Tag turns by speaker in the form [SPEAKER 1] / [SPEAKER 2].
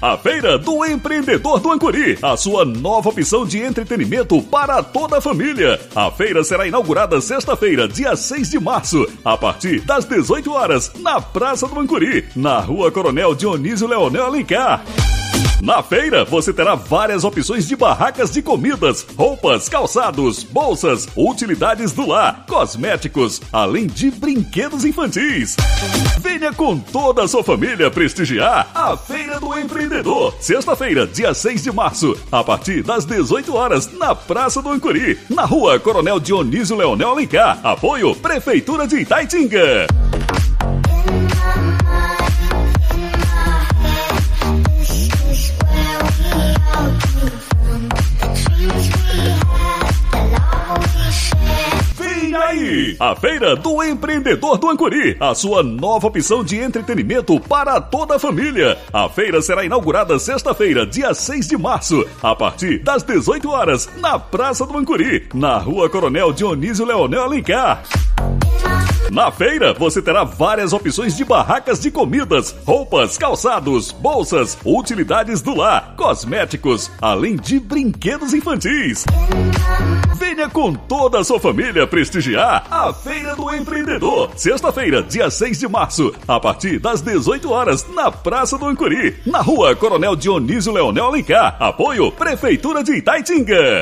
[SPEAKER 1] A Feira do Empreendedor do Ancuri, a sua nova opção de entretenimento para toda a família. A feira será inaugurada sexta-feira, dia 6 de março, a partir das 18 horas, na Praça do Ancuri, na Rua Coronel Dionísio Leonel Alencar. Na feira, você terá várias opções de barracas de comidas, roupas, calçados, bolsas, utilidades do lar, cosméticos, além de brinquedos infantis. Venha com toda a sua família prestigiar a Feira do Empreendedor. Sexta-feira, dia 6 de março, a partir das 18 horas, na Praça do Ancuri, na Rua Coronel Dionísio Leonel Alencar. Apoio Prefeitura de Itaitinga. A Feira do Empreendedor do Ancuri, a sua nova opção de entretenimento para toda a família. A feira será inaugurada sexta-feira, dia 6 de março, a partir das 18 horas, na Praça do Ancuri, na Rua Coronel Dionísio Leonel Alencar. Na feira, você terá várias opções de barracas de comidas, roupas, calçados, bolsas, utilidades do lar, cosméticos, além de brinquedos infantis. Venha com toda a sua família prestigiar a Feira do Empreendedor. Sexta-feira, dia 6 de março, a partir das 18 horas, na Praça do Ancuri, na Rua Coronel Dionísio Leonel Alencar. Apoio Prefeitura de Itaitinga.